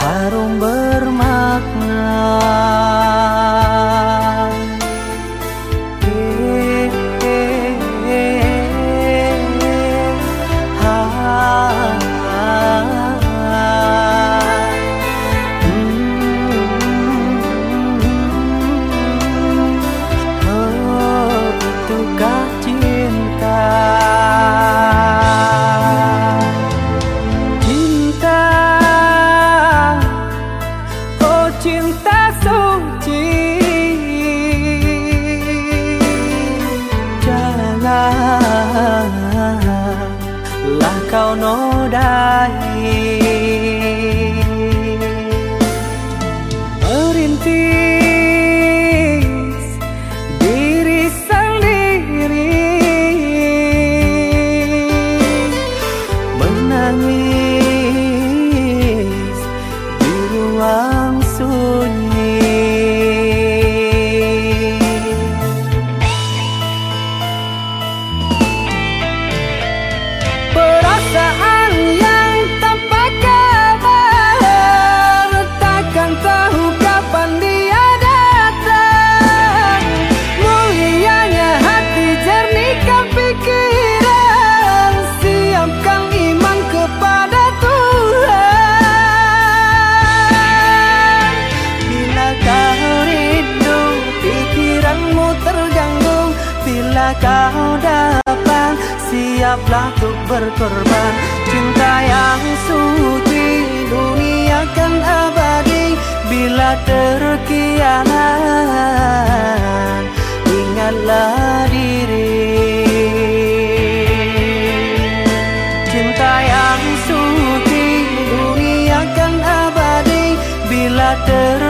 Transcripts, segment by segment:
harum bermakna kau nodai. Merintis kau dapat Siaplah untuk berkorban. Cinta yang suci Dunia kan abadi Bila terkianat. Ingatlah diri. Cinta yang suci Dunia kan abadi Bila terkianat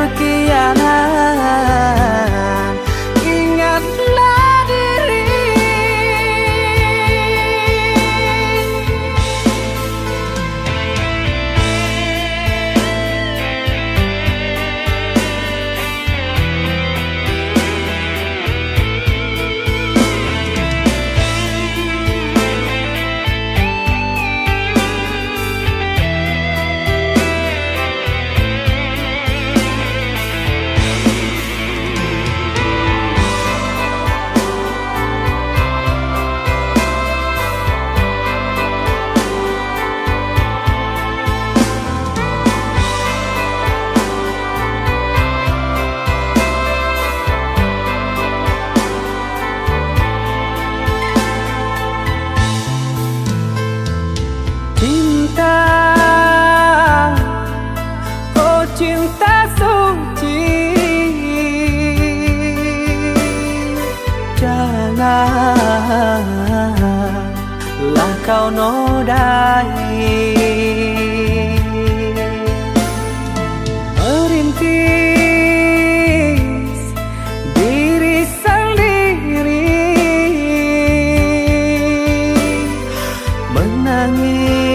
kau nodai. Merintis diri sendiri. Menangis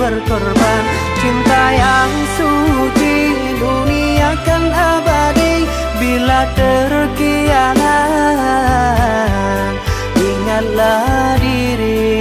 berkorban. Cinta yang suci dunia kan abadi Bila terkianan ingatlah diri